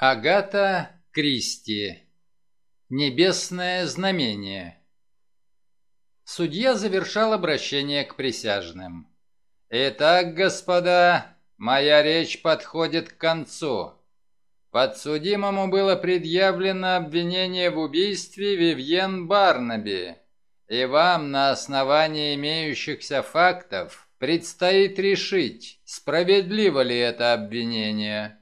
Агата Кристи. Небесное знамение. Судья завершал обращение к присяжным. «Итак, господа, моя речь подходит к концу. Подсудимому было предъявлено обвинение в убийстве Вивьен Барнаби, и вам на основании имеющихся фактов предстоит решить, справедливо ли это обвинение».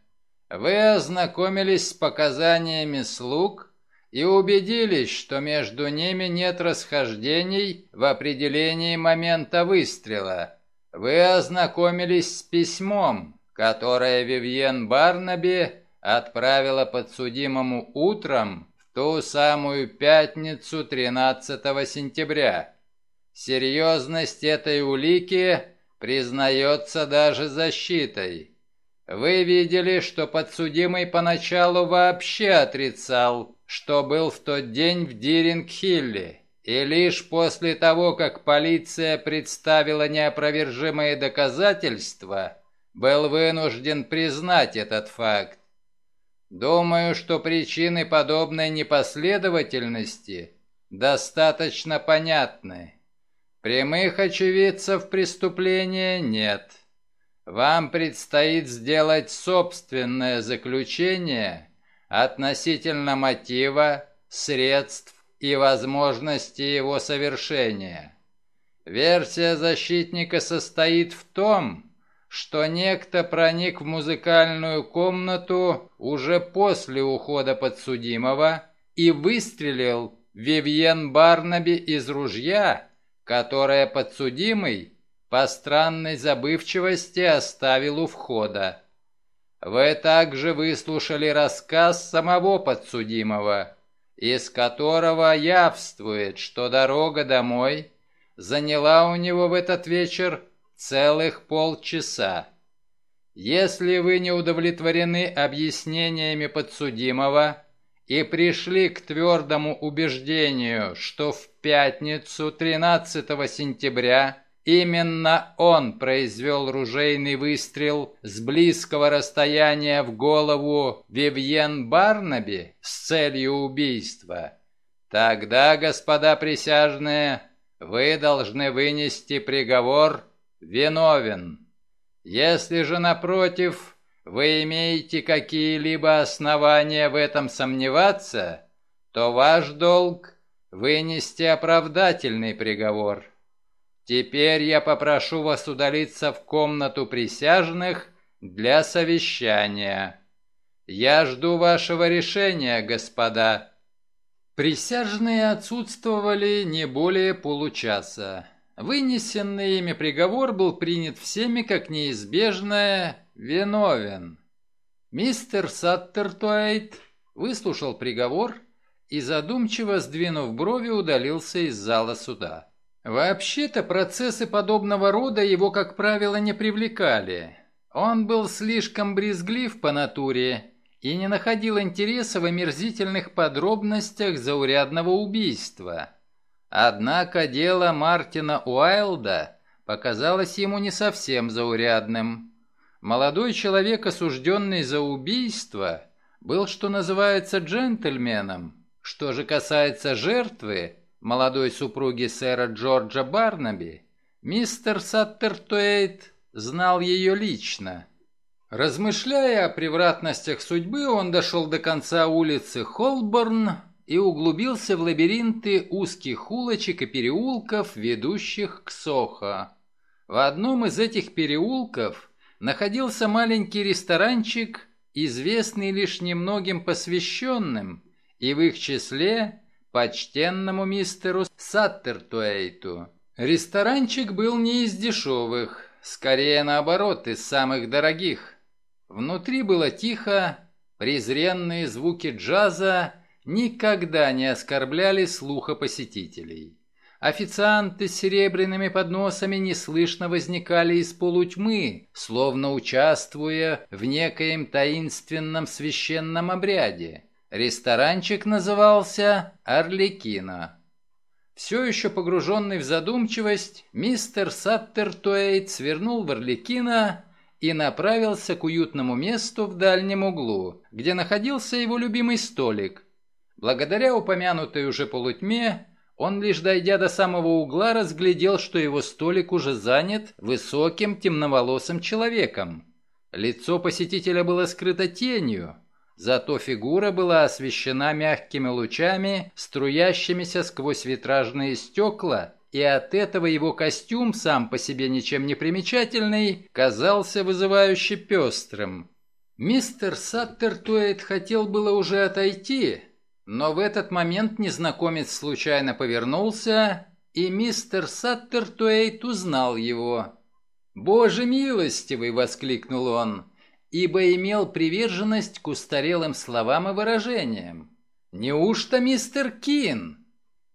Вы ознакомились с показаниями слуг и убедились, что между ними нет расхождений в определении момента выстрела. Вы ознакомились с письмом, которое Вивьен Барнаби отправила подсудимому утром в ту самую пятницу 13 сентября. Серьезность этой улики признается даже защитой. Вы видели, что подсудимый поначалу вообще отрицал, что был в тот день в Диринг-Хилле, и лишь после того, как полиция представила неопровержимые доказательства, был вынужден признать этот факт. Думаю, что причины подобной непоследовательности достаточно понятны. Прямых очевидцев преступления нет. Вам предстоит сделать собственное заключение относительно мотива, средств и возможности его совершения. Версия защитника состоит в том, что некто проник в музыкальную комнату уже после ухода подсудимого и выстрелил Вивьен Барнаби из ружья, которое подсудимый по странной забывчивости оставил у входа. Вы также выслушали рассказ самого подсудимого, из которого явствует, что дорога домой заняла у него в этот вечер целых полчаса. Если вы не удовлетворены объяснениями подсудимого и пришли к твердому убеждению, что в пятницу 13 сентября Именно он произвел ружейный выстрел с близкого расстояния в голову Вивьен Барнаби с целью убийства. Тогда, господа присяжные, вы должны вынести приговор «виновен». Если же, напротив, вы имеете какие-либо основания в этом сомневаться, то ваш долг – вынести оправдательный приговор – Теперь я попрошу вас удалиться в комнату присяжных для совещания. Я жду вашего решения, господа». Присяжные отсутствовали не более получаса. Вынесенный ими приговор был принят всеми как неизбежное «виновен». Мистер Саттертуэйт выслушал приговор и, задумчиво сдвинув брови, удалился из зала суда. Вообще-то процессы подобного рода его, как правило, не привлекали. Он был слишком брезглив по натуре и не находил интереса в омерзительных подробностях заурядного убийства. Однако дело Мартина Уайлда показалось ему не совсем заурядным. Молодой человек, осужденный за убийство, был, что называется, джентльменом. Что же касается жертвы, молодой супруги сэра Джорджа Барнаби, мистер Саттертуэйт знал ее лично. Размышляя о превратностях судьбы, он дошел до конца улицы Холборн и углубился в лабиринты узких улочек и переулков, ведущих к Сохо. В одном из этих переулков находился маленький ресторанчик, известный лишь немногим посвященным, и в их числе почтенному мистеру Саттертуэйту. Ресторанчик был не из дешевых, скорее наоборот, из самых дорогих. Внутри было тихо, презренные звуки джаза никогда не оскорбляли слуха посетителей. Официанты с серебряными подносами неслышно возникали из полутьмы, словно участвуя в некоем таинственном священном обряде. Ресторанчик назывался «Орликино». Все еще погруженный в задумчивость, мистер Саттертуэйт свернул в Орликино и направился к уютному месту в дальнем углу, где находился его любимый столик. Благодаря упомянутой уже полутьме, он лишь дойдя до самого угла разглядел, что его столик уже занят высоким темноволосым человеком. Лицо посетителя было скрыто тенью, зато фигура была освещена мягкими лучами, струящимися сквозь витражные стекла, и от этого его костюм, сам по себе ничем не примечательный, казался вызывающе пестрым. Мистер Саттертуэйт хотел было уже отойти, но в этот момент незнакомец случайно повернулся, и мистер Саттертуэйт узнал его. «Боже милостивый!» — воскликнул он, ибо имел приверженность к устарелым словам и выражениям. «Неужто мистер Кин?»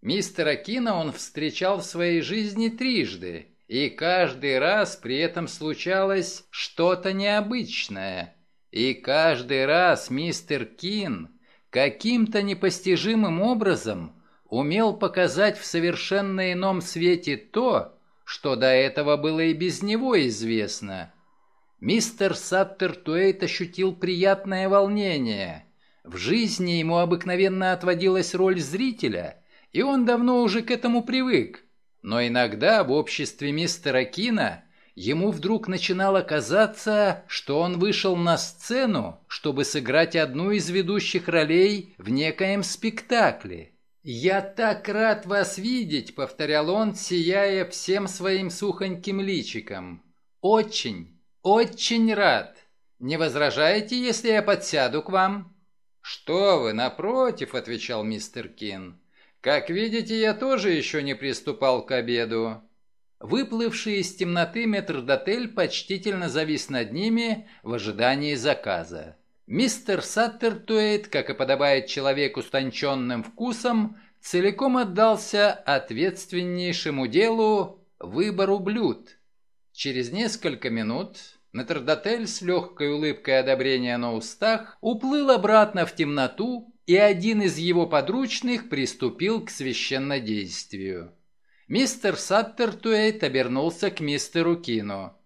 Мистера Кина он встречал в своей жизни трижды, и каждый раз при этом случалось что-то необычное. И каждый раз мистер Кин каким-то непостижимым образом умел показать в совершенно ином свете то, что до этого было и без него известно. Мистер Саттер Туэйт ощутил приятное волнение. В жизни ему обыкновенно отводилась роль зрителя – и он давно уже к этому привык. Но иногда в обществе мистера Кина ему вдруг начинало казаться, что он вышел на сцену, чтобы сыграть одну из ведущих ролей в некоем спектакле. «Я так рад вас видеть», — повторял он, сияя всем своим сухоньким личиком. «Очень, очень рад. Не возражаете, если я подсяду к вам?» «Что вы, напротив», — отвечал мистер Кин. Как видите, я тоже еще не приступал к обеду. Выплывший из темноты метрдотель почтительно завис над ними в ожидании заказа. Мистер Саттертуэйт, как и подобает человеку с тонченным вкусом, целиком отдался ответственнейшему делу выбору блюд. Через несколько минут метрдотель с легкой улыбкой одобрения на устах уплыл обратно в темноту, и один из его подручных приступил к священнодействию. Мистер Саттертуэйт обернулся к мистеру Кину.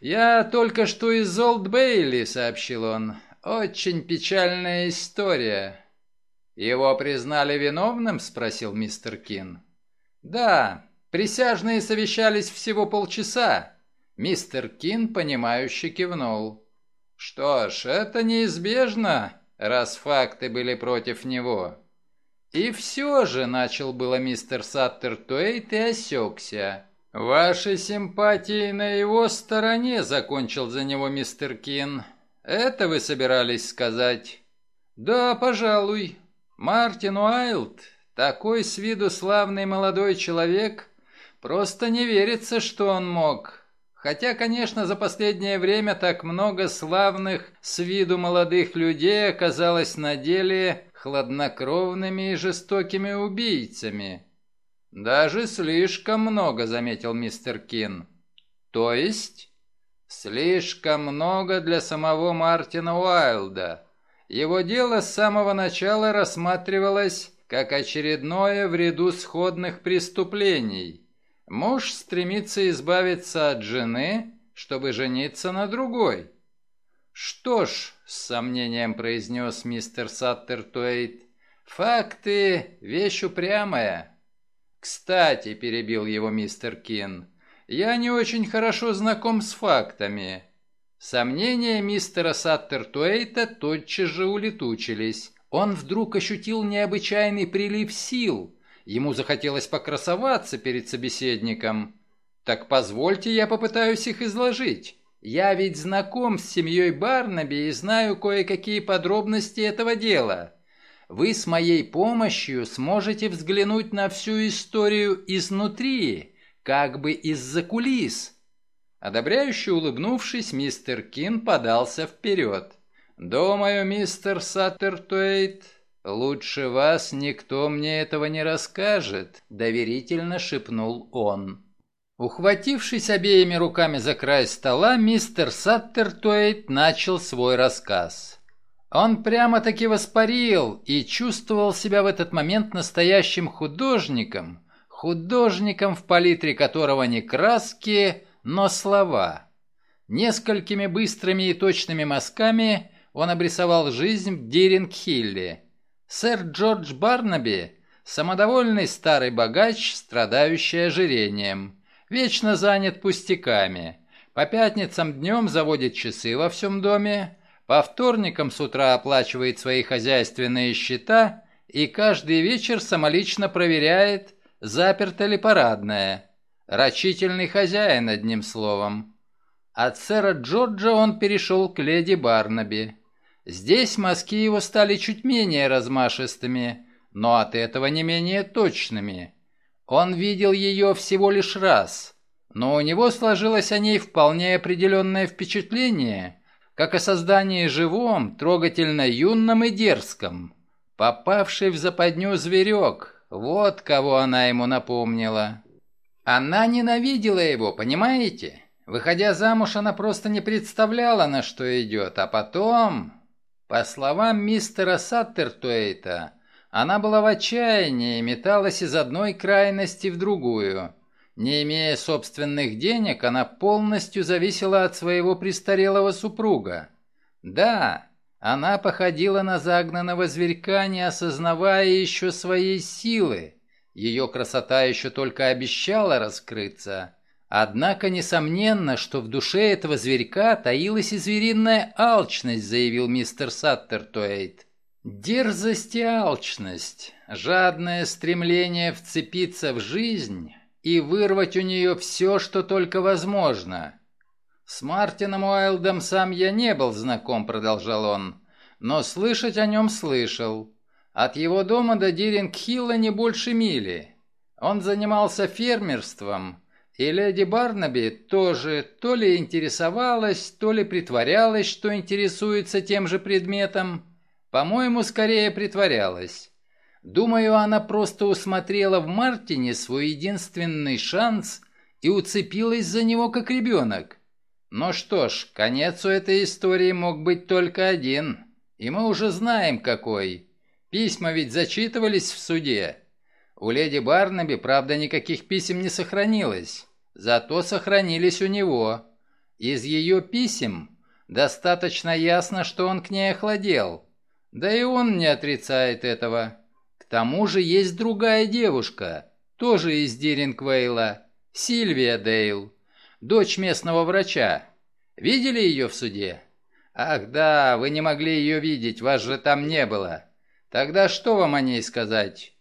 «Я только что из Олд Бейли», — сообщил он. «Очень печальная история». «Его признали виновным?» — спросил мистер Кин. «Да, присяжные совещались всего полчаса». Мистер Кин, понимающе кивнул. «Что ж, это неизбежно раз факты были против него. И все же, начал было мистер Саттер Туэйт и осекся. «Ваши симпатии на его стороне», — закончил за него мистер Кин. «Это вы собирались сказать?» «Да, пожалуй. Мартин Уайлд, такой с виду славный молодой человек, просто не верится, что он мог. Хотя, конечно, за последнее время так много славных с виду молодых людей оказалось на деле хладнокровными и жестокими убийцами. «Даже слишком много», — заметил мистер Кин. «То есть?» «Слишком много для самого Мартина Уайлда. Его дело с самого начала рассматривалось как очередное в ряду сходных преступлений». Муж стремится избавиться от жены, чтобы жениться на другой. «Что ж», — с сомнением произнес мистер Саттертуэйт, — «факты — вещь упрямая». «Кстати», — перебил его мистер Кин, — «я не очень хорошо знаком с фактами». Сомнения мистера Саттертуэйта тотчас же улетучились. Он вдруг ощутил необычайный прилив сил — Ему захотелось покрасоваться перед собеседником. «Так позвольте, я попытаюсь их изложить. Я ведь знаком с семьей Барнаби и знаю кое-какие подробности этого дела. Вы с моей помощью сможете взглянуть на всю историю изнутри, как бы из-за кулис». Одобряюще улыбнувшись, мистер Кин подался вперед. «Думаю, мистер Саттертуэйт, «Лучше вас никто мне этого не расскажет», — доверительно шепнул он. Ухватившись обеими руками за край стола, мистер Саттертуэйт начал свой рассказ. Он прямо-таки воспарил и чувствовал себя в этот момент настоящим художником, художником, в палитре которого не краски, но слова. Несколькими быстрыми и точными мазками он обрисовал жизнь в Диринг-Хилле. Сэр Джордж Барнаби – самодовольный старый богач, страдающий ожирением, вечно занят пустяками. По пятницам днем заводит часы во всем доме, по вторникам с утра оплачивает свои хозяйственные счета и каждый вечер самолично проверяет, заперто ли парадное. Рачительный хозяин, одним словом. От сэра Джорджа он перешел к леди Барнаби. Здесь мазки его стали чуть менее размашистыми, но от этого не менее точными. Он видел ее всего лишь раз, но у него сложилось о ней вполне определенное впечатление, как о создании живом, трогательно юном и дерзком. Попавший в западню зверек, вот кого она ему напомнила. Она ненавидела его, понимаете? Выходя замуж, она просто не представляла, на что идет, а потом... По словам мистера Саттертуэйта, она была в отчаянии и металась из одной крайности в другую. Не имея собственных денег, она полностью зависела от своего престарелого супруга. Да, она походила на загнанного зверька, не осознавая еще своей силы. Ее красота еще только обещала раскрыться. Однако, несомненно, что в душе этого зверька таилась и звериная алчность, заявил мистер Саттертуэйт. Дерзость и алчность, жадное стремление вцепиться в жизнь и вырвать у нее все, что только возможно. С Мартином Уайлдом сам я не был знаком, продолжал он, но слышать о нем слышал. От его дома до Диринг-Хилла не больше мили. Он занимался фермерством, и леди Барнаби тоже то ли интересовалась, то ли притворялась, что интересуется тем же предметом. По-моему, скорее притворялась. Думаю, она просто усмотрела в Мартине свой единственный шанс и уцепилась за него как ребенок. Ну что ж, конец у этой истории мог быть только один, и мы уже знаем какой. Письма ведь зачитывались в суде. У леди Барнаби, правда, никаких писем не сохранилось, зато сохранились у него. Из ее писем достаточно ясно, что он к ней охладел. Да и он не отрицает этого. К тому же есть другая девушка, тоже из Дирингвейла, Сильвия Дейл, дочь местного врача. Видели ее в суде? Ах да, вы не могли ее видеть, вас же там не было. Тогда что вам о ней сказать?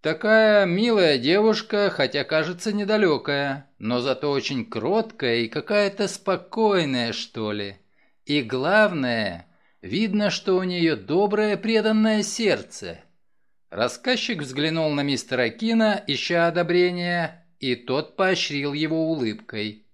Такая милая девушка, хотя кажется недалекая, но зато очень кроткая и какая-то спокойная, что ли. И главное, видно, что у нее доброе преданное сердце. Рассказчик взглянул на мистера Кина, ища одобрения, и тот поощрил его улыбкой.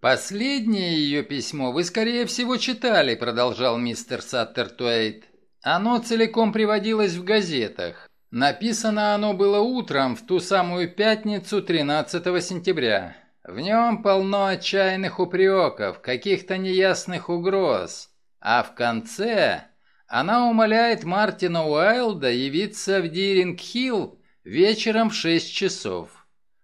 «Последнее ее письмо вы, скорее всего, читали», — продолжал мистер Саттертуэйт. «Оно целиком приводилось в газетах. Написано оно было утром в ту самую пятницу 13 сентября. В нем полно отчаянных упреков, каких-то неясных угроз. А в конце она умоляет Мартина Уайлда явиться в Диринг-Хилл вечером в шесть часов.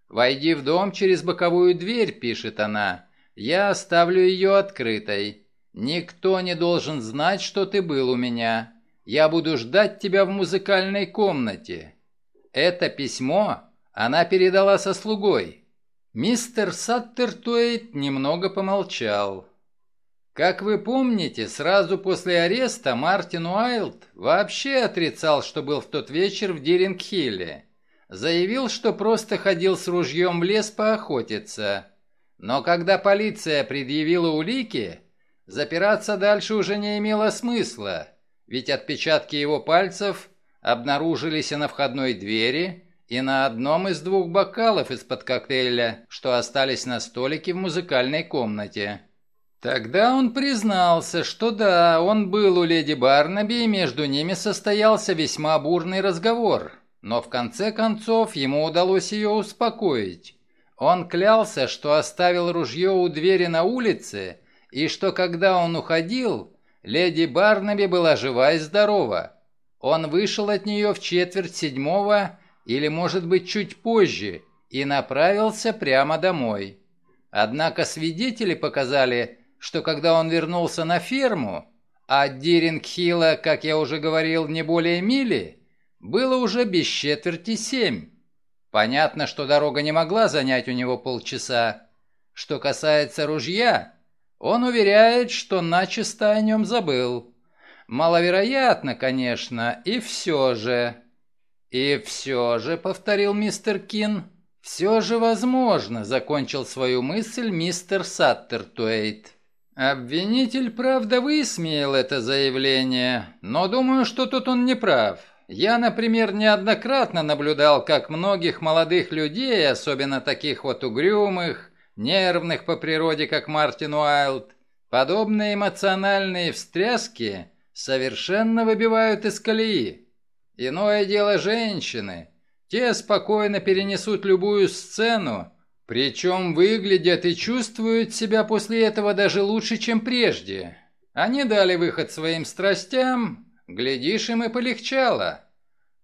«Войди в дом через боковую дверь», — пишет она. «Я оставлю ее открытой. Никто не должен знать, что ты был у меня. Я буду ждать тебя в музыкальной комнате. Это письмо она передала со слугой. Мистер Саттертуэйт немного помолчал. Как вы помните, сразу после ареста Мартин Уайлд вообще отрицал, что был в тот вечер в Диринг-Хилле. Заявил, что просто ходил с ружьем в лес поохотиться. Но когда полиция предъявила улики, запираться дальше уже не имело смысла ведь отпечатки его пальцев обнаружились и на входной двери, и на одном из двух бокалов из-под коктейля, что остались на столике в музыкальной комнате. Тогда он признался, что да, он был у леди Барнаби, и между ними состоялся весьма бурный разговор, но в конце концов ему удалось ее успокоить. Он клялся, что оставил ружье у двери на улице, и что когда он уходил, Леди Барнаби была жива и здорова. Он вышел от нее в четверть седьмого или, может быть, чуть позже и направился прямо домой. Однако свидетели показали, что когда он вернулся на ферму, а от Дирингхилла, как я уже говорил, не более мили, было уже без четверти семь. Понятно, что дорога не могла занять у него полчаса. Что касается ружья, он уверяет, что начисто о нем забыл. Маловероятно, конечно, и все же... «И все же», — повторил мистер Кин, — «все же возможно», — закончил свою мысль мистер Саттертуэйт. Обвинитель, правда, высмеял это заявление, но думаю, что тут он не прав. Я, например, неоднократно наблюдал, как многих молодых людей, особенно таких вот угрюмых, нервных по природе, как Мартин Уайлд, подобные эмоциональные встряски совершенно выбивают из колеи. Иное дело женщины. Те спокойно перенесут любую сцену, причем выглядят и чувствуют себя после этого даже лучше, чем прежде. Они дали выход своим страстям, глядишь, им и полегчало.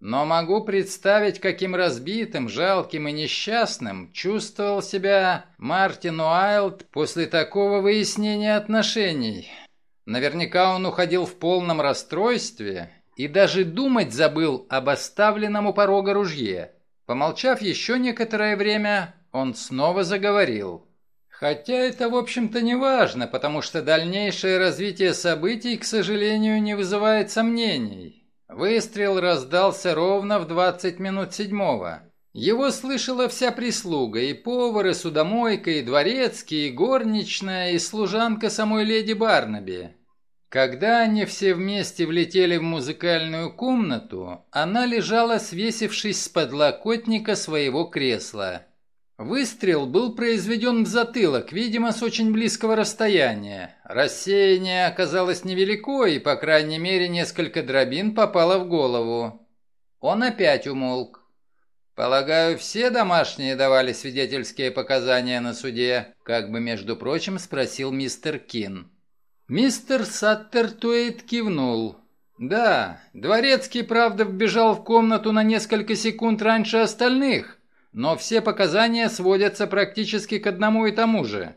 Но могу представить, каким разбитым, жалким и несчастным чувствовал себя Мартин Уайлд после такого выяснения отношений. Наверняка он уходил в полном расстройстве и даже думать забыл об оставленном у порога ружье. Помолчав еще некоторое время, он снова заговорил. Хотя это, в общем-то, не важно, потому что дальнейшее развитие событий, к сожалению, не вызывает сомнений. Выстрел раздался ровно в 20 минут седьмого. Его слышала вся прислуга, и повар, и судомойка, и дворецкий, и горничная, и служанка самой леди Барнаби. Когда они все вместе влетели в музыкальную комнату, она лежала, свесившись с подлокотника своего кресла. Выстрел был произведен в затылок, видимо, с очень близкого расстояния. Рассеяние оказалось невелико, и, по крайней мере, несколько дробин попало в голову. Он опять умолк. «Полагаю, все домашние давали свидетельские показания на суде?» Как бы, между прочим, спросил мистер Кин. Мистер Саттертуэйт кивнул. «Да, Дворецкий, правда, вбежал в комнату на несколько секунд раньше остальных, но все показания сводятся практически к одному и тому же.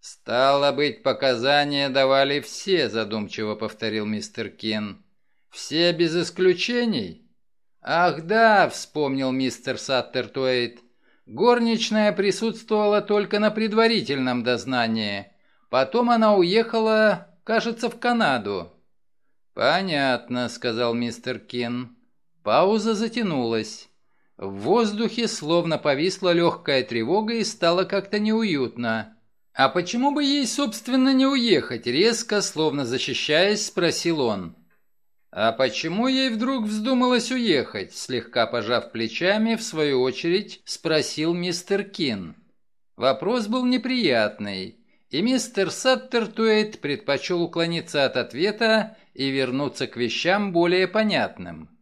«Стало быть, показания давали все», — задумчиво повторил мистер Кин. «Все без исключений?» «Ах да», — вспомнил мистер Саттертуэйт. «Горничная присутствовала только на предварительном дознании. Потом она уехала, кажется, в Канаду». «Понятно», — сказал мистер Кин. Пауза затянулась. В воздухе словно повисла легкая тревога и стало как-то неуютно. «А почему бы ей, собственно, не уехать?» Резко, словно защищаясь, спросил он. «А почему ей вдруг вздумалось уехать?» Слегка пожав плечами, в свою очередь, спросил мистер Кин. Вопрос был неприятный, и мистер Саттертуэйт предпочел уклониться от ответа и вернуться к вещам более понятным.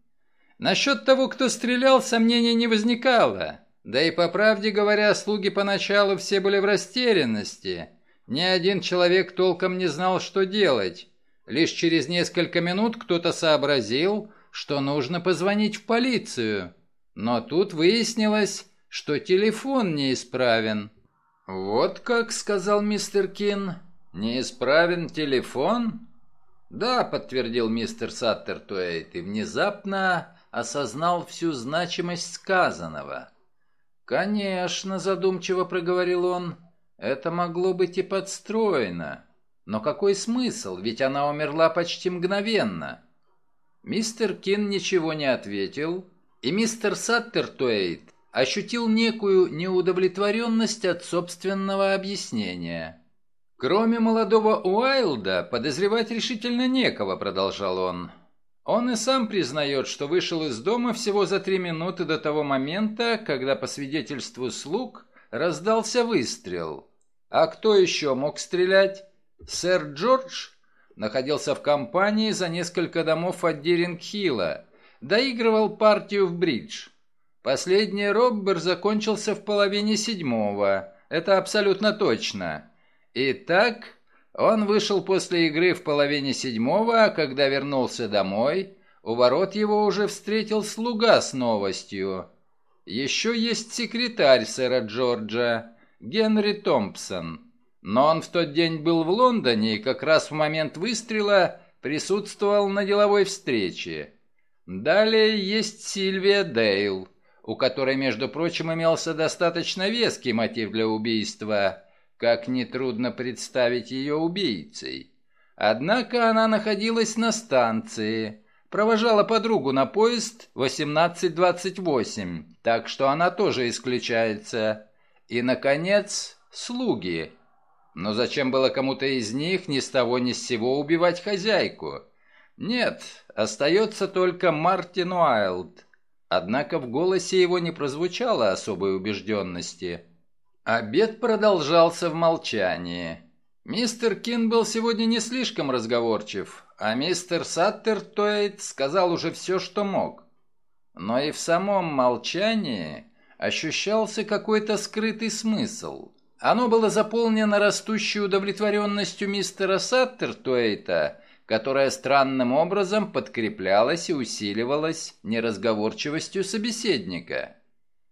Насчет того, кто стрелял, сомнений не возникало. Да и по правде говоря, слуги поначалу все были в растерянности. Ни один человек толком не знал, что делать. Лишь через несколько минут кто-то сообразил, что нужно позвонить в полицию. Но тут выяснилось, что телефон неисправен. «Вот как», — сказал мистер Кин, — «неисправен телефон?» «Да», — подтвердил мистер Саттертуэйт, и внезапно осознал всю значимость сказанного. «Конечно», — задумчиво проговорил он, — «это могло быть и подстроено. Но какой смысл, ведь она умерла почти мгновенно». Мистер Кин ничего не ответил, и мистер Саттертуэйт ощутил некую неудовлетворенность от собственного объяснения. «Кроме молодого Уайлда, подозревать решительно некого», — продолжал он. Он и сам признает, что вышел из дома всего за три минуты до того момента, когда по свидетельству слуг раздался выстрел. А кто еще мог стрелять? Сэр Джордж находился в компании за несколько домов от Диринг-Хилла, доигрывал партию в бридж. Последний роббер закончился в половине седьмого, это абсолютно точно. Итак, он вышел после игры в половине седьмого, а когда вернулся домой, у ворот его уже встретил слуга с новостью. Еще есть секретарь сэра Джорджа, Генри Томпсон. Но он в тот день был в Лондоне и как раз в момент выстрела присутствовал на деловой встрече. Далее есть Сильвия Дейл, у которой, между прочим, имелся достаточно веский мотив для убийства, как нетрудно представить ее убийцей. Однако она находилась на станции, провожала подругу на поезд 1828, так что она тоже исключается. И, наконец, слуги. Но зачем было кому-то из них ни с того ни с сего убивать хозяйку? Нет, остается только Мартин Уайлд. Однако в голосе его не прозвучало особой убежденности. Обед продолжался в молчании. Мистер Кин был сегодня не слишком разговорчив, а мистер Саттертуэйт сказал уже все, что мог. Но и в самом молчании ощущался какой-то скрытый смысл. Оно было заполнено растущей удовлетворенностью мистера Саттертуэйта которая странным образом подкреплялась и усиливалась неразговорчивостью собеседника.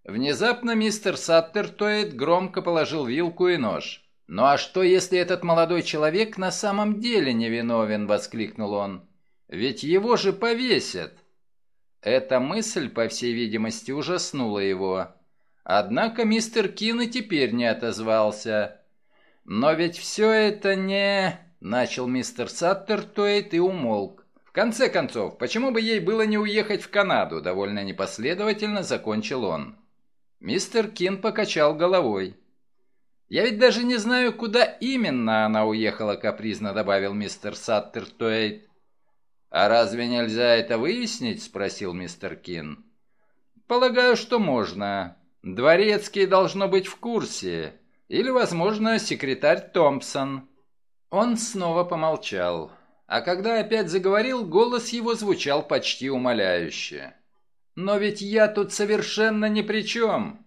Внезапно мистер Саттертоид громко положил вилку и нож. «Ну а что, если этот молодой человек на самом деле невиновен?» — воскликнул он. «Ведь его же повесят!» Эта мысль, по всей видимости, ужаснула его. Однако мистер Кин и теперь не отозвался. «Но ведь все это не...» Начал мистер Саттертуэйт и умолк. В конце концов, почему бы ей было не уехать в Канаду? Довольно непоследовательно закончил он. Мистер Кин покачал головой. «Я ведь даже не знаю, куда именно она уехала», — капризно добавил мистер Саттертуэйт. «А разве нельзя это выяснить?» — спросил мистер Кин. «Полагаю, что можно. Дворецкий должно быть в курсе. Или, возможно, секретарь Томпсон». Он снова помолчал, а когда опять заговорил, голос его звучал почти умоляюще. «Но ведь я тут совершенно ни при чем».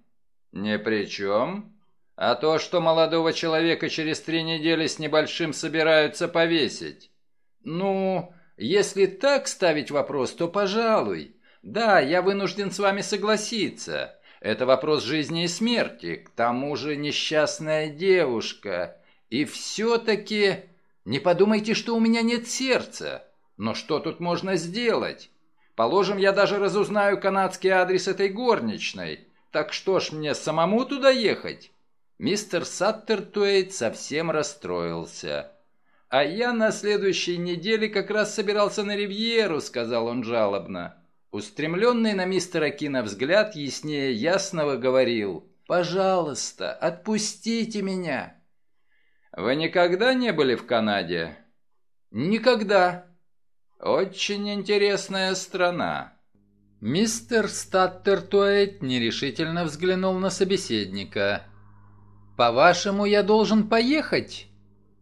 «Ни при чем? А то, что молодого человека через три недели с небольшим собираются повесить?» «Ну, если так ставить вопрос, то пожалуй. Да, я вынужден с вами согласиться. Это вопрос жизни и смерти. К тому же несчастная девушка. И все-таки... Не подумайте, что у меня нет сердца. Но что тут можно сделать? Положим, я даже разузнаю канадский адрес этой горничной. Так что ж мне самому туда ехать? Мистер Саттертуэйт совсем расстроился. «А я на следующей неделе как раз собирался на Ривьеру», — сказал он жалобно. Устремленный на мистера Кина взгляд яснее ясного говорил «Пожалуйста, отпустите меня». Вы никогда не были в Канаде? Никогда. Очень интересная страна. Мистер Статтертуэйт нерешительно взглянул на собеседника. «По-вашему, я должен поехать?»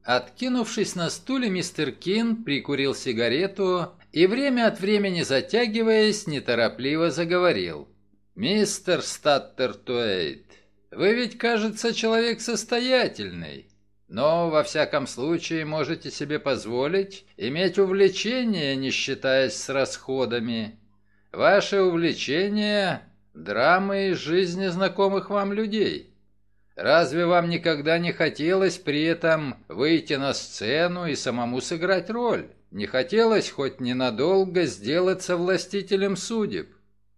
Откинувшись на стуле, мистер Кин прикурил сигарету и время от времени затягиваясь, неторопливо заговорил. «Мистер Статтертуэйт, вы ведь, кажется, человек состоятельный. Но, во всяком случае, можете себе позволить иметь увлечение, не считаясь с расходами. Ваше увлечение – драмы из жизни знакомых вам людей. Разве вам никогда не хотелось при этом выйти на сцену и самому сыграть роль? Не хотелось хоть ненадолго сделаться властителем судеб?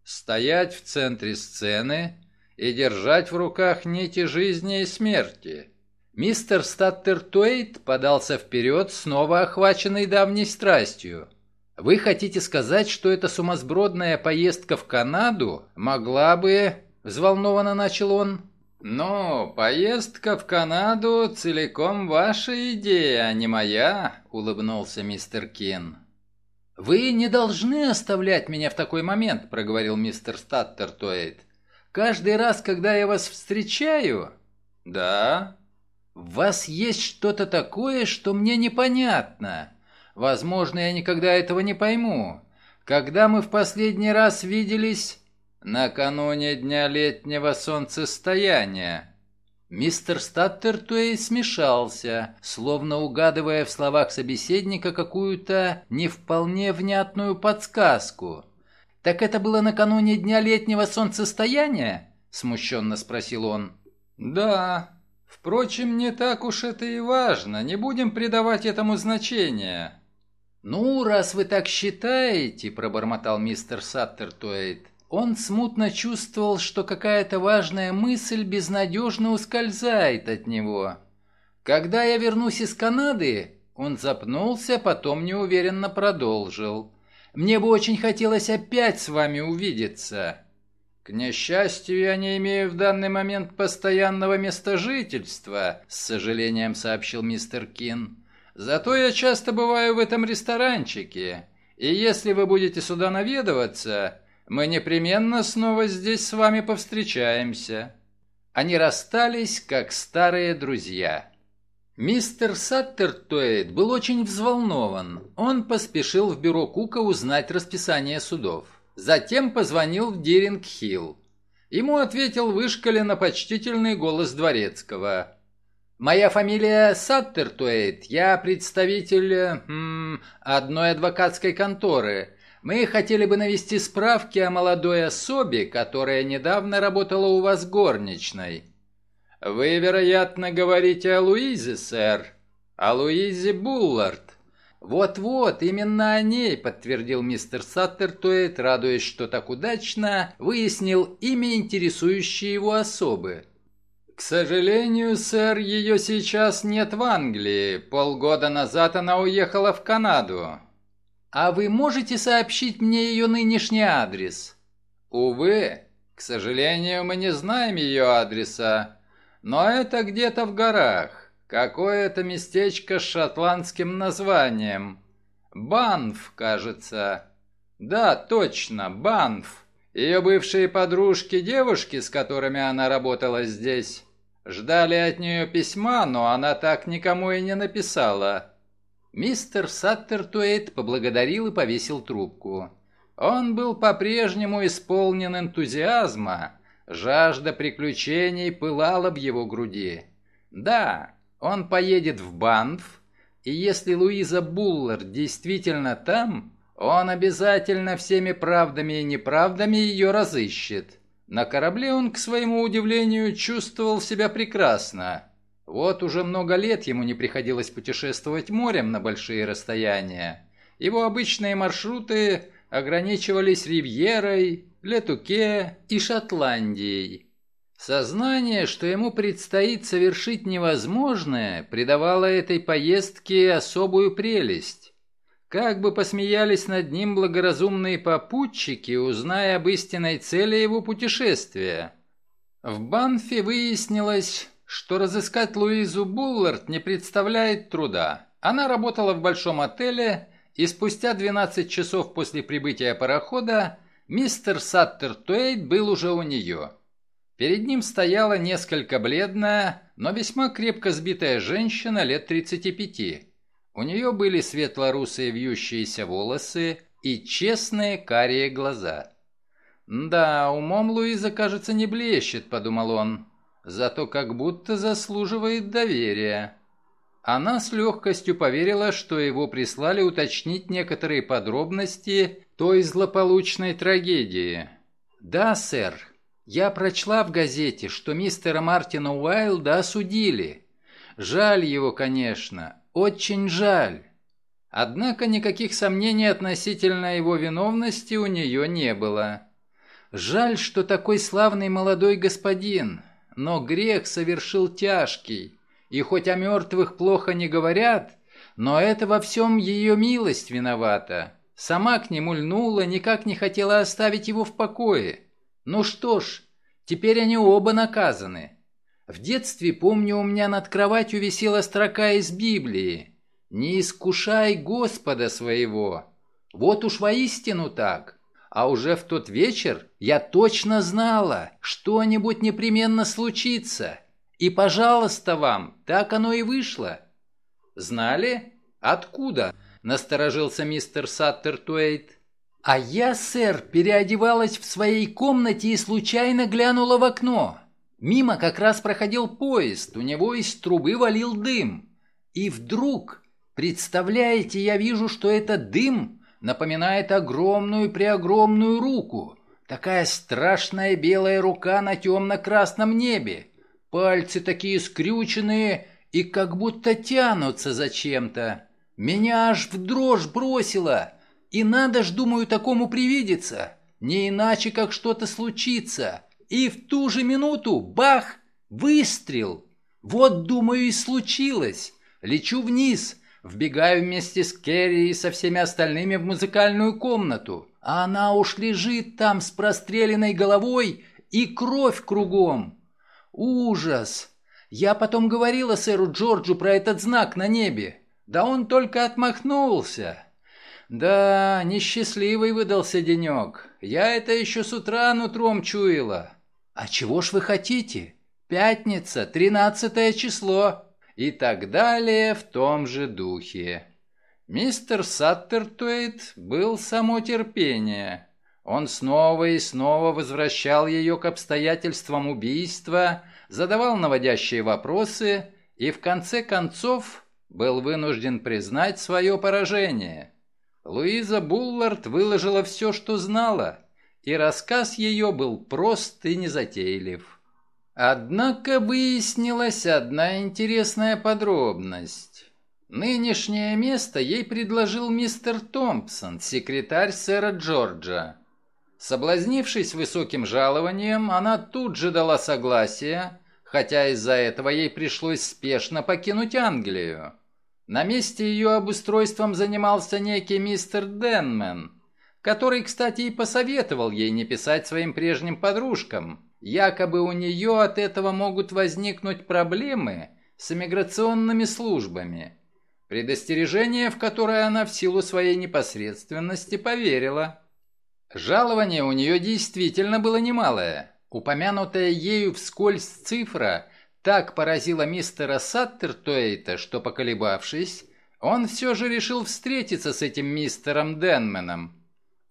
Стоять в центре сцены и держать в руках нити жизни и смерти – Мистер Статтертуэйт подался вперед, снова охваченный давней страстью. «Вы хотите сказать, что эта сумасбродная поездка в Канаду могла бы...» — взволнованно начал он. «Ну, поездка в Канаду целиком ваша идея, а не моя», — улыбнулся мистер Кин. «Вы не должны оставлять меня в такой момент», — проговорил мистер Статтертуэйт. «Каждый раз, когда я вас встречаю...» «Да?» В вас есть что-то такое, что мне непонятно. Возможно, я никогда этого не пойму. Когда мы в последний раз виделись накануне дня летнего солнцестояния, Мистер Статтертуэй смешался, словно угадывая в словах собеседника какую-то не вполне внятную подсказку. «Так это было накануне дня летнего солнцестояния?» – смущенно спросил он. «Да, Впрочем, не так уж это и важно, не будем придавать этому значения. «Ну, раз вы так считаете», — пробормотал мистер Саттертуэйт, он смутно чувствовал, что какая-то важная мысль безнадежно ускользает от него. «Когда я вернусь из Канады...» Он запнулся, потом неуверенно продолжил. «Мне бы очень хотелось опять с вами увидеться». «К несчастью, я не имею в данный момент постоянного места жительства», — с сожалением сообщил мистер Кин. «Зато я часто бываю в этом ресторанчике, и если вы будете сюда наведываться, мы непременно снова здесь с вами повстречаемся». Они расстались, как старые друзья. Мистер Саттертуэйт был очень взволнован. Он поспешил в бюро Кука узнать расписание судов. Затем позвонил в Диринг-Хилл. Ему ответил вышколенно почтительный голос дворецкого. «Моя фамилия Саттертуэйт. Я представитель м, одной адвокатской конторы. Мы хотели бы навести справки о молодой особе, которая недавно работала у вас горничной». «Вы, вероятно, говорите о Луизе, сэр. О Луизе Буллард. «Вот-вот, именно о ней», — подтвердил мистер Саттертуэт, радуясь, что так удачно выяснил имя интересующей его особы. «К сожалению, сэр, ее сейчас нет в Англии. Полгода назад она уехала в Канаду». «А вы можете сообщить мне ее нынешний адрес?» «Увы, к сожалению, мы не знаем ее адреса, но это где-то в горах. Какое-то местечко с шотландским названием. Банф, кажется. Да, точно, Банф. Ее бывшие подружки, девушки, с которыми она работала здесь, ждали от нее письма, но она так никому и не написала. Мистер Саттертуэйт поблагодарил и повесил трубку. Он был по-прежнему исполнен энтузиазма, жажда приключений пылала в его груди. Да, он поедет в Банф, и если Луиза Буллар действительно там, он обязательно всеми правдами и неправдами ее разыщет. На корабле он, к своему удивлению, чувствовал себя прекрасно. Вот уже много лет ему не приходилось путешествовать морем на большие расстояния. Его обычные маршруты ограничивались Ривьерой, Летуке и Шотландией. Сознание, что ему предстоит совершить невозможное, придавало этой поездке особую прелесть. Как бы посмеялись над ним благоразумные попутчики, узная об истинной цели его путешествия. В Банфе выяснилось, что разыскать Луизу Буллард не представляет труда. Она работала в большом отеле, и спустя 12 часов после прибытия парохода мистер Саттер Туэйт был уже у нее. Перед ним стояла несколько бледная, но весьма крепко сбитая женщина лет 35. У нее были светло-русые вьющиеся волосы и честные карие глаза. «Да, умом Луиза, кажется, не блещет», — подумал он, «зато как будто заслуживает доверия». Она с легкостью поверила, что его прислали уточнить некоторые подробности той злополучной трагедии. «Да, сэр», я прочла в газете, что мистера Мартина Уайлда осудили. Жаль его, конечно, очень жаль. Однако никаких сомнений относительно его виновности у нее не было. Жаль, что такой славный молодой господин, но грех совершил тяжкий, и хоть о мертвых плохо не говорят, но это во всем ее милость виновата. Сама к нему льнула, никак не хотела оставить его в покое. Ну что ж, теперь они оба наказаны. В детстве, помню, у меня над кроватью висела строка из Библии «Не искушай Господа своего». Вот уж воистину так. А уже в тот вечер я точно знала, что-нибудь непременно случится. И, пожалуйста вам, так оно и вышло. Знали? Откуда? Насторожился мистер Саттертуэйт. А я, сэр, переодевалась в своей комнате и случайно глянула в окно. Мимо как раз проходил поезд, у него из трубы валил дым. И вдруг, представляете, я вижу, что этот дым напоминает огромную-преогромную руку. Такая страшная белая рука на темно-красном небе. Пальцы такие скрюченные и как будто тянутся зачем-то. Меня аж в дрожь бросило. И надо ж, думаю, такому привидеться. Не иначе, как что-то случится. И в ту же минуту, бах, выстрел. Вот, думаю, и случилось. Лечу вниз, вбегаю вместе с Керри и со всеми остальными в музыкальную комнату. А она уж лежит там с простреленной головой и кровь кругом. Ужас! Я потом говорила сэру Джорджу про этот знак на небе. Да он только отмахнулся. Да, несчастливый выдался денек. Я это еще с утра нутром чуяла. А чего ж вы хотите? Пятница, тринадцатое число. И так далее в том же духе. Мистер Саттертуэйт был само терпение. Он снова и снова возвращал ее к обстоятельствам убийства, задавал наводящие вопросы и в конце концов был вынужден признать свое поражение. Луиза Буллард выложила все, что знала, и рассказ ее был прост и незатейлив. Однако выяснилась одна интересная подробность. Нынешнее место ей предложил мистер Томпсон, секретарь сэра Джорджа. Соблазнившись высоким жалованием, она тут же дала согласие, хотя из-за этого ей пришлось спешно покинуть Англию. На месте ее обустройством занимался некий мистер Денмен, который, кстати, и посоветовал ей не писать своим прежним подружкам. Якобы у нее от этого могут возникнуть проблемы с иммиграционными службами. Предостережение, в которое она в силу своей непосредственности поверила. Жалование у нее действительно было немалое. Упомянутая ею вскользь цифра так поразила мистера Саттертуэйта, что, поколебавшись, он все же решил встретиться с этим мистером Денменом.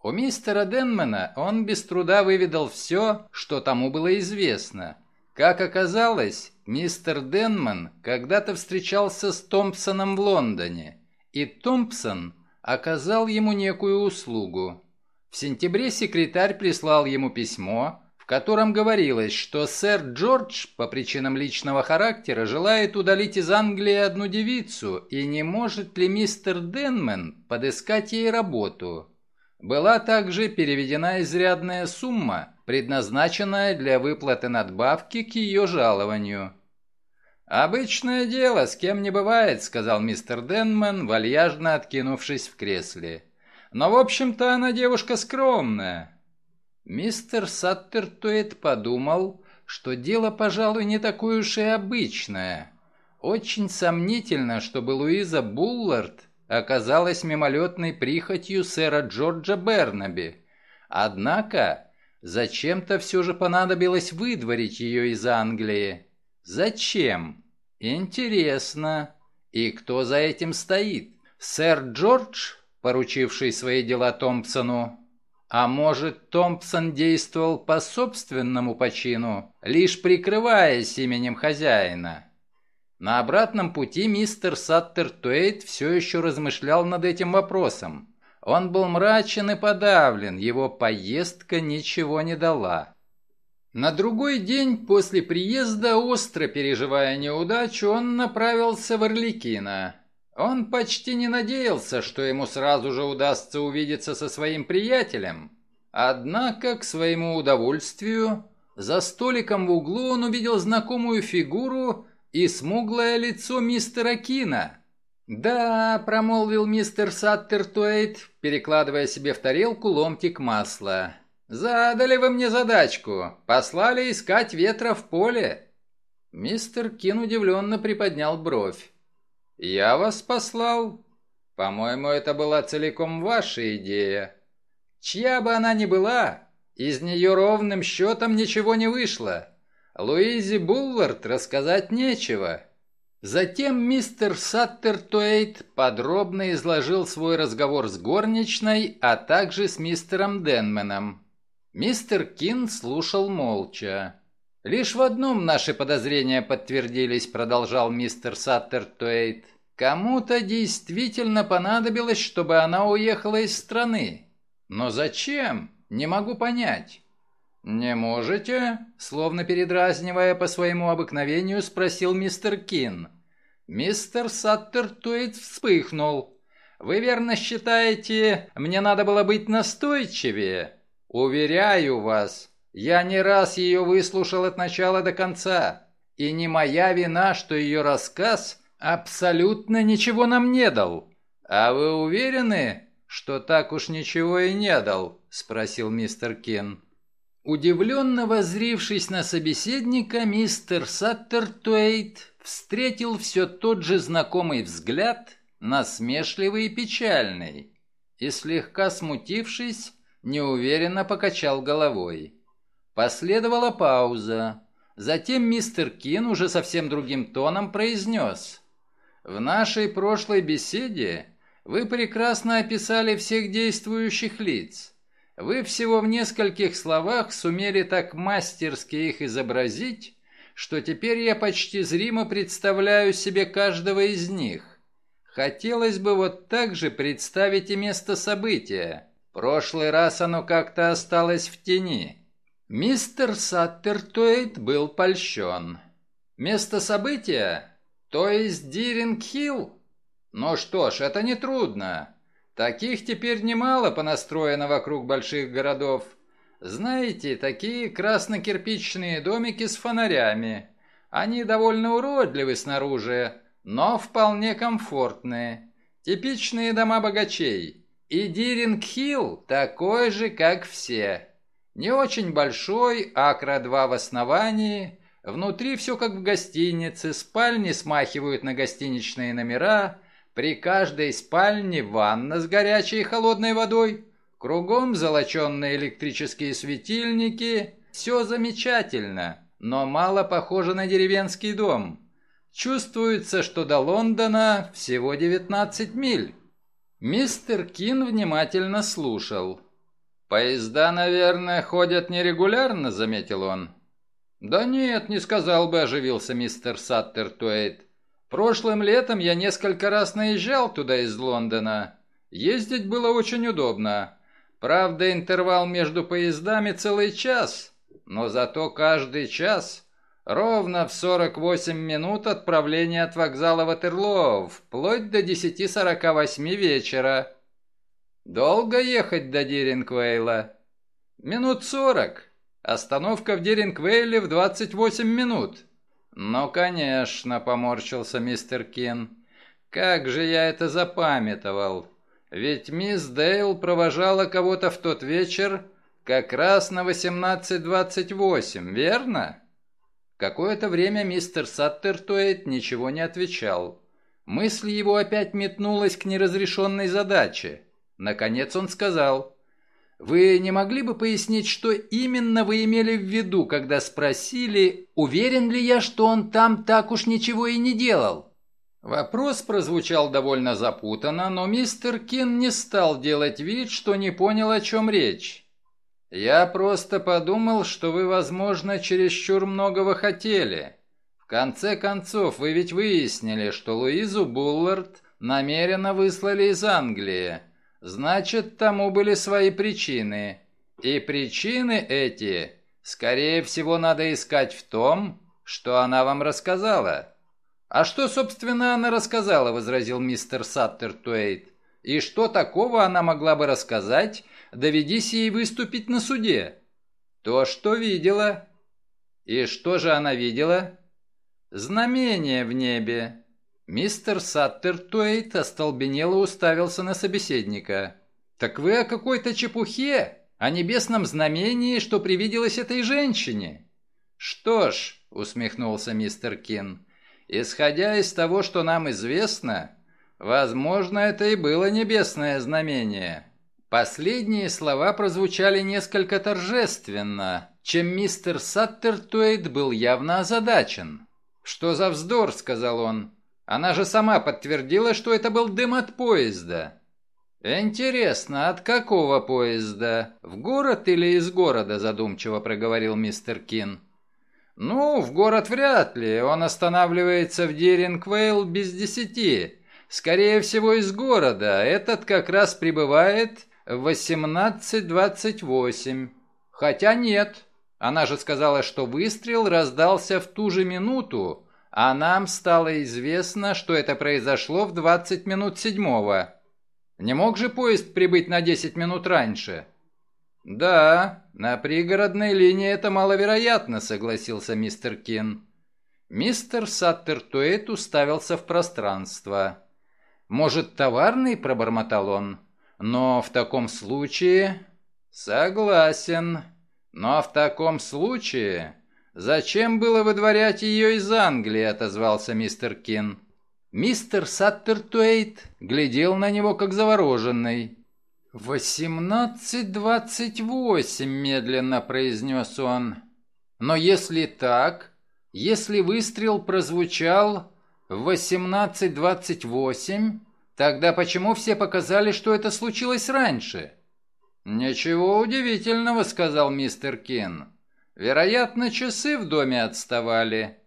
У мистера Денмена он без труда выведал все, что тому было известно. Как оказалось, Мистер Денман когда-то встречался с Томпсоном в Лондоне, и Томпсон оказал ему некую услугу. В сентябре секретарь прислал ему письмо, котором говорилось, что сэр Джордж по причинам личного характера желает удалить из Англии одну девицу, и не может ли мистер Денмен подыскать ей работу. Была также переведена изрядная сумма, предназначенная для выплаты надбавки к ее жалованию. «Обычное дело, с кем не бывает», — сказал мистер Денман, вальяжно откинувшись в кресле. «Но, в общем-то, она девушка скромная». Мистер Саттертуэт подумал, что дело, пожалуй, не такое уж и обычное. Очень сомнительно, чтобы Луиза Буллард оказалась мимолетной прихотью сэра Джорджа Бернаби. Однако Зачем-то все же понадобилось выдворить ее из Англии. Зачем? Интересно. И кто за этим стоит? Сэр Джордж, поручивший свои дела Томпсону? А может, Томпсон действовал по собственному почину, лишь прикрываясь именем хозяина? На обратном пути мистер Саттер Туэйт все еще размышлял над этим вопросом. Он был мрачен и подавлен, его поездка ничего не дала. На другой день после приезда, остро переживая неудачу, он направился в Орликино. Он почти не надеялся, что ему сразу же удастся увидеться со своим приятелем. Однако, к своему удовольствию, за столиком в углу он увидел знакомую фигуру и смуглое лицо мистера Кина – «Да», — промолвил мистер Саттертуэйт, перекладывая себе в тарелку ломтик масла. «Задали вы мне задачку. Послали искать ветра в поле». Мистер Кин удивленно приподнял бровь. «Я вас послал? По-моему, это была целиком ваша идея. Чья бы она ни была, из нее ровным счетом ничего не вышло. Луизе Буллард рассказать нечего. Затем мистер Саттертуэйт подробно изложил свой разговор с горничной, а также с мистером Денменом. Мистер Кин слушал молча. «Лишь в одном наши подозрения подтвердились», — продолжал мистер Саттертуэйт. «Кому-то действительно понадобилось, чтобы она уехала из страны. Но зачем? Не могу понять. «Не можете?» Словно передразнивая по своему обыкновению, спросил мистер Кин. Мистер Саттертуэйт вспыхнул. «Вы верно считаете, мне надо было быть настойчивее?» «Уверяю вас, я не раз ее выслушал от начала до конца, и не моя вина, что ее рассказ абсолютно ничего нам не дал. А вы уверены, что так уж ничего и не дал?» – спросил мистер Кин. Удивленно возрившись на собеседника, мистер Саттертуэйт встретил все тот же знакомый взгляд, насмешливый и печальный, и, слегка смутившись, неуверенно покачал головой. Последовала пауза. Затем мистер Кин уже совсем другим тоном произнес. «В нашей прошлой беседе вы прекрасно описали всех действующих лиц. Вы всего в нескольких словах сумели так мастерски их изобразить, что теперь я почти зримо представляю себе каждого из них. Хотелось бы вот так же представить и место события. Прошлый раз оно как-то осталось в тени. Мистер Саттертуэйт был польщен. Место события? То есть Диринг-Хилл? Ну что ж, это нетрудно. Таких теперь немало понастроено вокруг больших городов. Знаете, такие красно-кирпичные домики с фонарями. Они довольно уродливы снаружи, но вполне комфортные. Типичные дома богачей. И Диринг-Хилл такой же, как все. Не очень большой, акра два в основании. Внутри все как в гостинице, спальни смахивают на гостиничные номера, при каждой спальне ванна с горячей и холодной водой, кругом золоченные электрические светильники. Все замечательно, но мало похоже на деревенский дом. Чувствуется, что до Лондона всего 19 миль. Мистер Кин внимательно слушал. «Поезда, наверное, ходят нерегулярно», — заметил он. «Да нет, не сказал бы», — оживился мистер Саттертуэйт. Прошлым летом я несколько раз наезжал туда из Лондона. Ездить было очень удобно. Правда, интервал между поездами целый час, но зато каждый час ровно в 48 минут отправления от вокзала Ватерлоо, вплоть до 10.48 вечера. Долго ехать до Диринквейла? Минут 40. Остановка в Диринквейле в 28 минут. «Ну, конечно», — поморщился мистер Кин. «Как же я это запамятовал! Ведь мисс Дейл провожала кого-то в тот вечер как раз на 18.28, верно?» Какое-то время мистер Саттертуэйт ничего не отвечал. Мысль его опять метнулась к неразрешенной задаче. Наконец он сказал, вы не могли бы пояснить, что именно вы имели в виду, когда спросили, уверен ли я, что он там так уж ничего и не делал? Вопрос прозвучал довольно запутанно, но мистер Кин не стал делать вид, что не понял, о чем речь. «Я просто подумал, что вы, возможно, чересчур многого хотели. В конце концов, вы ведь выяснили, что Луизу Буллард намеренно выслали из Англии». Значит, тому были свои причины. И причины эти, скорее всего, надо искать в том, что она вам рассказала. А что, собственно, она рассказала, возразил мистер Саттертуэйт. И что такого она могла бы рассказать, доведись ей выступить на суде? То, что видела. И что же она видела? Знамение в небе. Мистер Саттертуэйт остолбенело уставился на собеседника. «Так вы о какой-то чепухе, о небесном знамении, что привиделось этой женщине?» «Что ж», — усмехнулся мистер Кин, — «исходя из того, что нам известно, возможно, это и было небесное знамение». Последние слова прозвучали настолько торжественно, что мистер Саттертуэйт был явно озадачен. «Что за вздор?» — сказал он. Она же сама подтвердила, что это был дым от поезда. Интересно, от какого поезда? В город или из города, задумчиво проговорил мистер Кин. Ну, в город вряд ли. Он останавливается в Дирингвейл без десяти. Скорее всего, из города. Этот как раз прибывает в 18.28. Хотя нет, Она же сказала, что выстрел раздался в ту же минуту, а нам стало известно, что это произошло в 20 минут седьмого. Не мог же поезд прибыть на 10 минут раньше? Да, на пригородной линии это маловероятно, согласился мистер Кин. Мистер Саттертуэйт уставился в пространство. «Может, товарный?» – пробормотал он. «Но в таком случае...» «Согласен. Но в таком случае...» «Зачем было выдворять ее из Англии?» – отозвался мистер Кин. Мистер Саттертуэйт глядел на него как завороженный. «Восемнадцать двадцать восемь», – медленно произнес он. «Но если так, если выстрел прозвучал в 18.28, тогда почему все показали, что это случилось раньше? «Ничего удивительного», — сказал мистер Кин. «Вероятно, часы в доме отставали».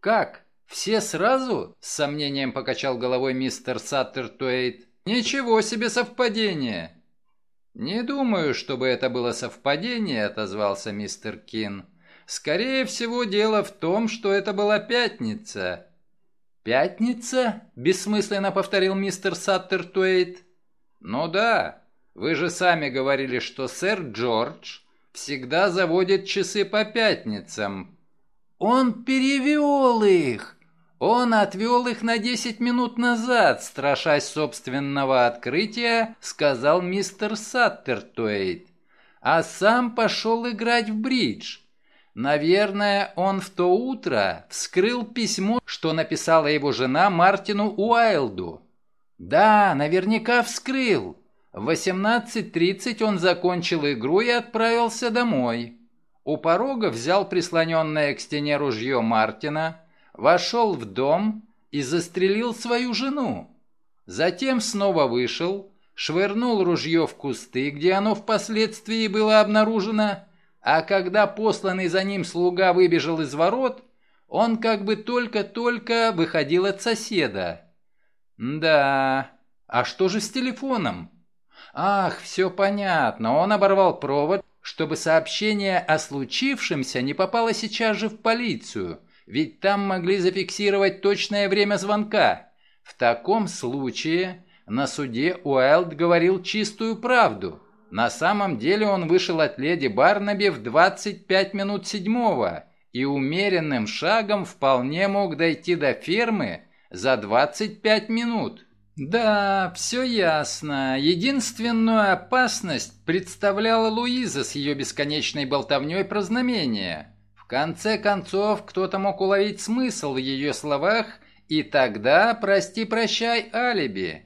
«Как? Все сразу?» — с сомнением покачал головой мистер Саттертуэйт. «Ничего себе совпадение!» «Не думаю, чтобы это было совпадение», — отозвался мистер Кин. Скорее всего, дело в том, что это была пятница». «Пятница?» – бессмысленно повторил мистер Саттертуэйт. «Ну да, вы же сами говорили, что сэр Джордж всегда заводит часы по пятницам». «Он перевел их!» Он отвел их на десять минут назад, страшась собственного открытия, сказал мистер Саттертуэйт. А сам пошел играть в бридж. Наверное, он в то утро вскрыл письмо, что написала его жена Мартину Уайлду. Да, наверняка вскрыл. В 18.30 он закончил игру и отправился домой. У порога взял прислоненное к стене ружье Мартина, вошел в дом и застрелил свою жену. Затем снова вышел, швырнул ружье в кусты, где оно впоследствии было обнаружено, а когда посланный за ним слуга выбежал из ворот, он как бы только-только выходил от соседа. Да, а что же с телефоном? Ах, все понятно, он оборвал провод, чтобы сообщение о случившемся не попало сейчас же в полицию, ведь там могли зафиксировать точное время звонка. В таком случае на суде Уайлд говорил чистую правду – на самом деле он вышел от леди Барнаби в 25 минут седьмого и умеренным шагом вполне мог дойти до фермы за 25 минут. Да, все ясно. Единственную опасность представляла Луиза с ее бесконечной болтовней про знамения. В конце концов, кто-то мог уловить смысл в ее словах, и тогда прости-прощай алиби.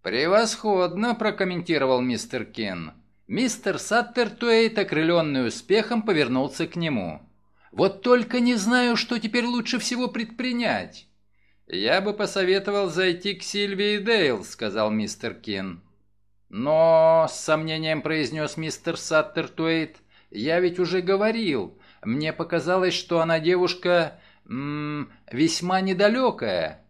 «Превосходно!» – прокомментировал мистер Кин. Мистер Саттертуэйт, окрыленный успехом, повернулся к нему. «Вот только не знаю, что теперь лучше всего предпринять». «Я бы посоветовал зайти к Сильвии Дейл», – сказал мистер Кин. «Но», – с сомнением произнес мистер Саттертуэйт, – «я ведь уже говорил. Мне показалось, что она девушка... М -м, весьма недалекая».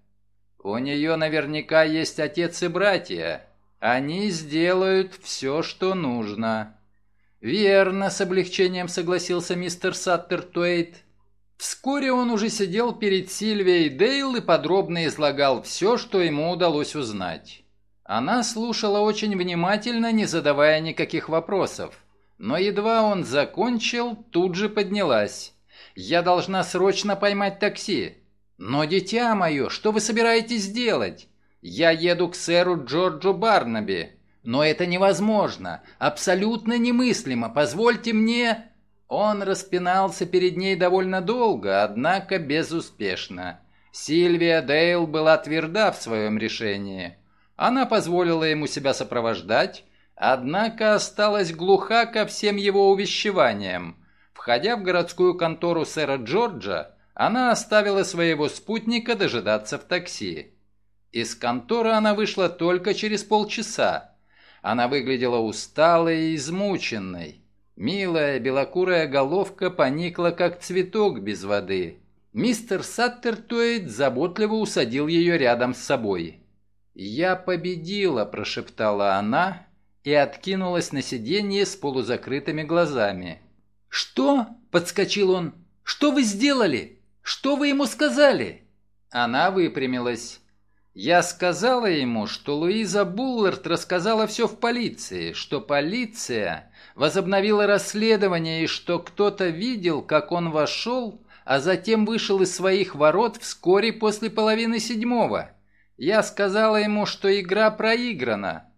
У нее наверняка есть отец и братья. Они сделают все, что нужно». «Верно», — с облегчением согласился мистер Саттертуэйт. Вскоре он уже сидел перед Сильвией Дейл и подробно излагал все, что ему удалось узнать. Она слушала очень внимательно, не задавая никаких вопросов. Но едва он закончил, тут же поднялась. «Я должна срочно поймать такси. «Но, дитя мое, что вы собираетесь делать? Я еду к сэру Джорджу Барнаби. Но это невозможно, абсолютно немыслимо. Позвольте мне...» Он распинался перед ней довольно долго, однако безуспешно. Сильвия Дейл была тверда в своем решении. Она позволила ему себя сопровождать, однако осталась глуха ко всем его увещеваниям. Входя в городскую контору сэра Джорджа, она оставила своего спутника дожидаться в такси. Из конторы она вышла только через полчаса. Она выглядела усталой и измученной. Милая белокурая головка поникла, как цветок без воды. Мистер Саттертуэйт заботливо усадил ее рядом с собой. «Я победила», – прошептала она и откинулась на сиденье с полузакрытыми глазами. «Что?» — подскочил он. «Что вы сделали? Что вы ему сказали?» Она выпрямилась. Я сказала ему, что Луиза Буллард рассказала все в полиции, что полиция возобновила расследование и что кто-то видел, как он вошел, а затем вышел из своих ворот вскоре после половины седьмого. Я сказала ему, что игра проиграна.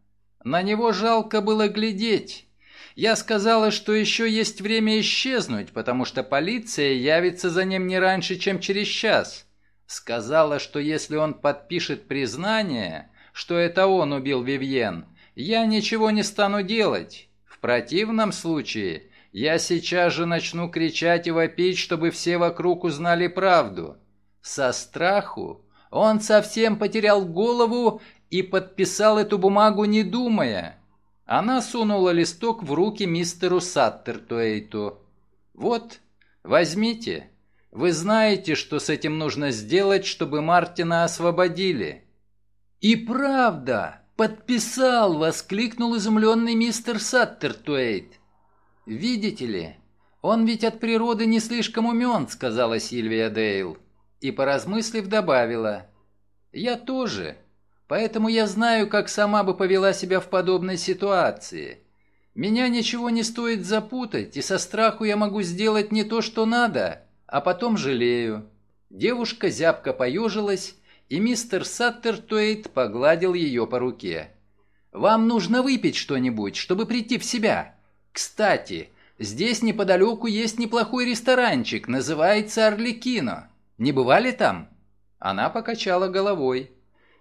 На него жалко было глядеть. Я сказала, что еще есть время исчезнуть, потому что полиция явится за ним не раньше, чем через час. Сказала, что если он подпишет признание, что это он убил Вивьен, я ничего не стану делать. В противном случае я сейчас же начну кричать и вопить, чтобы все вокруг узнали правду. Со страху он совсем потерял голову и подписал эту бумагу, не думая. Она сунула листок в руки мистеру Саттертуэйту. «Вот, возьмите». Вы знаете, что с этим нужно сделать, чтобы Мартина освободили». «И правда! Подписал!» — воскликнул изумленный мистер Саттертуэйт. «Видите ли, он ведь от природы не слишком умен», — сказала Сильвия Дейл. И, поразмыслив, добавила. «Я тоже. Поэтому я знаю, как сама бы повела себя в подобной ситуации. Меня ничего не стоит запутать, и со страху я могу сделать не то, что надо, а потом жалею». Девушка зябко поежилась, и мистер Саттертуэйт погладил ее по руке. «Вам нужно выпить что-нибудь, чтобы прийти в себя. Кстати, здесь неподалеку есть неплохой ресторанчик, называется Орликино. Не бывали там?» Она покачала головой.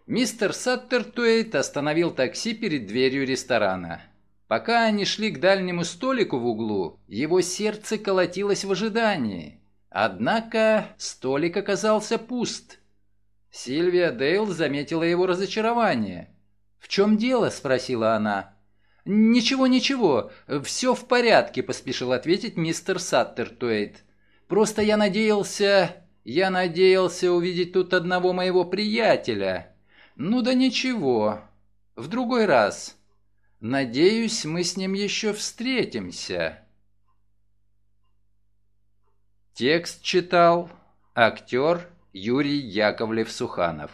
Мистер Саттертуэйт остановил такси перед дверью ресторана. Пока они шли к дальнему столику в углу, его сердце колотилось в ожидании. Однако столик оказался пуст. Сильвия Дейл заметила его разочарование. «В чем дело?» – спросила она. «Ничего, ничего, все в порядке», – поспешил ответить мистер Саттертуэйт. «Просто я надеялся... Я надеялся увидеть тут одного моего приятеля. Ну да ничего, в другой раз. Надеюсь, мы с ним еще встретимся». Текст читал актер Юрий Яковлев-Суханов.